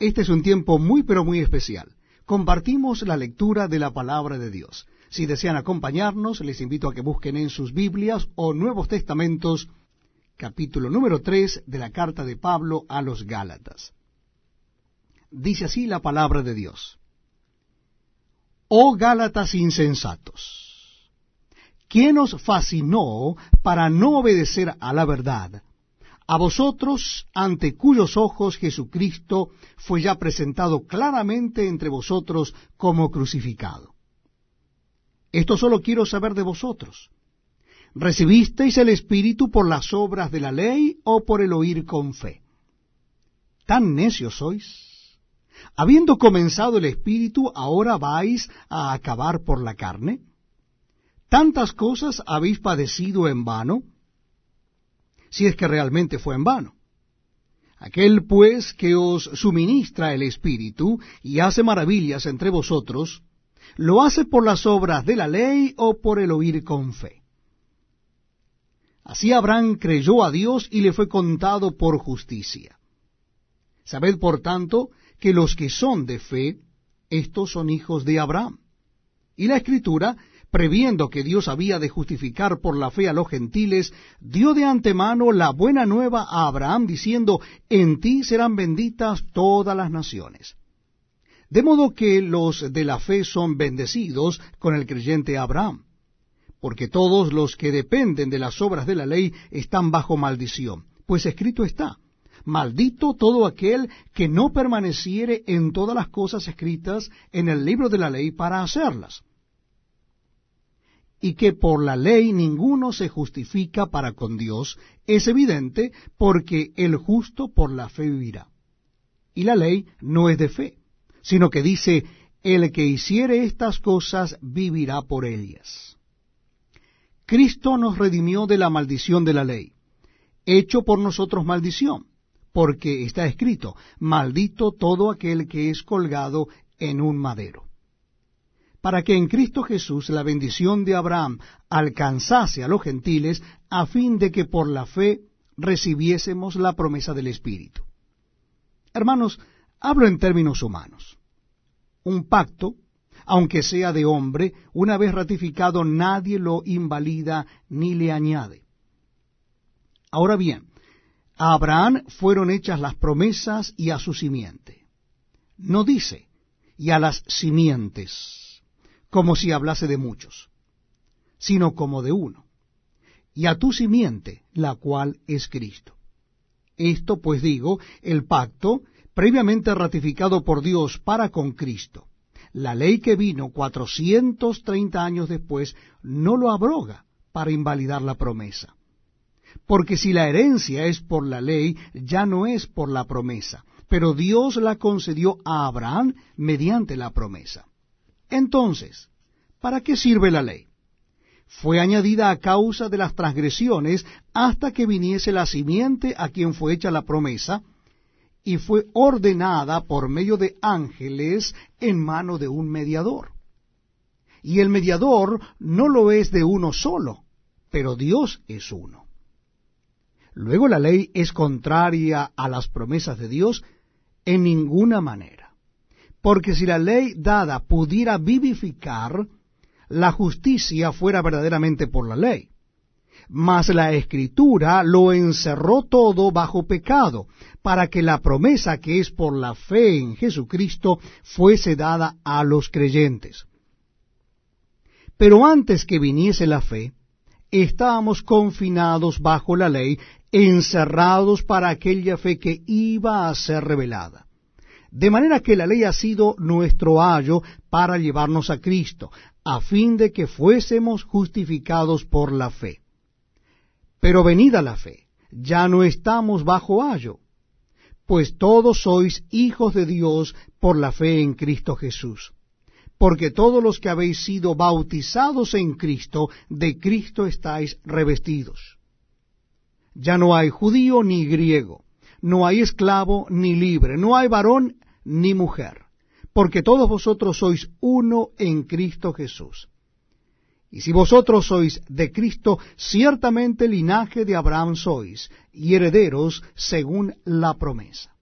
Este es un tiempo muy pero muy especial. Compartimos la lectura de la palabra de Dios. Si desean acompañarnos, les invito a que busquen en sus Biblias o Nuevos Testamentos, capítulo número 3 de la carta de Pablo a los Gálatas. Dice así la palabra de Dios. Oh Gálatas insensatos, ¿quién os fascinó para no obedecer a la verdad? A vosotros, ante cuyos ojos Jesucristo fue ya presentado claramente entre vosotros como crucificado. Esto solo quiero saber de vosotros. ¿Recibisteis el Espíritu por las obras de la ley o por el oír con fe? ¿Tan necios sois? Habiendo comenzado el Espíritu, ¿ahora vais a acabar por la carne? ¿Tantas cosas habéis padecido en vano? Si es que realmente fue en vano. Aquel pues que os suministra el Espíritu y hace maravillas entre vosotros, ¿lo hace por las obras de la ley o por el oír con fe? Así Abraham creyó a Dios y le fue contado por justicia. Sabed, por tanto, que los que son de fe, estos son hijos de Abraham. Y la Escritura, previendo que Dios había de justificar por la fe a los gentiles, dio de antemano la buena nueva a Abraham, diciendo, en ti serán benditas todas las naciones. De modo que los de la fe son bendecidos con el creyente Abraham, porque todos los que dependen de las obras de la ley están bajo maldición, pues escrito está, Maldito todo aquel que no permaneciere en todas las cosas escritas en el libro de la ley para hacerlas. Y que por la ley ninguno se justifica para con Dios, es evidente porque el justo por la fe vivirá. Y la ley no es de fe, sino que dice, el que hiciere estas cosas vivirá por ellas. Cristo nos redimió de la maldición de la ley, hecho por nosotros maldición porque está escrito, maldito todo aquel que es colgado en un madero. Para que en Cristo Jesús la bendición de Abraham alcanzase a los gentiles, a fin de que por la fe recibiésemos la promesa del Espíritu. Hermanos, hablo en términos humanos. Un pacto, aunque sea de hombre, una vez ratificado nadie lo invalida ni le añade. Ahora bien, a Abraham fueron hechas las promesas y a su simiente. No dice, y a las simientes, como si hablase de muchos, sino como de uno, y a tu simiente, la cual es Cristo. Esto, pues digo, el pacto, previamente ratificado por Dios para con Cristo, la ley que vino cuatrocientos treinta años después, no lo abroga para invalidar la promesa porque si la herencia es por la ley, ya no es por la promesa, pero Dios la concedió a Abraham mediante la promesa. Entonces, ¿para qué sirve la ley? Fue añadida a causa de las transgresiones hasta que viniese la simiente a quien fue hecha la promesa, y fue ordenada por medio de ángeles en mano de un mediador. Y el mediador no lo es de uno solo, pero Dios es uno. Luego la ley es contraria a las promesas de Dios en ninguna manera. Porque si la ley dada pudiera vivificar, la justicia fuera verdaderamente por la ley. Mas la escritura lo encerró todo bajo pecado, para que la promesa que es por la fe en Jesucristo fuese dada a los creyentes. Pero antes que viniese la fe, estábamos confinados bajo la ley encerrados para aquella fe que iba a ser revelada. De manera que la ley ha sido nuestro ayo para llevarnos a Cristo, a fin de que fuésemos justificados por la fe. Pero venida la fe, ya no estamos bajo ayo, pues todos sois hijos de Dios por la fe en Cristo Jesús. Porque todos los que habéis sido bautizados en Cristo, de Cristo estáis revestidos. Ya no hay judío ni griego, no hay esclavo ni libre, no hay varón ni mujer, porque todos vosotros sois uno en Cristo Jesús. Y si vosotros sois de Cristo, ciertamente linaje de Abraham sois, y herederos según la promesa.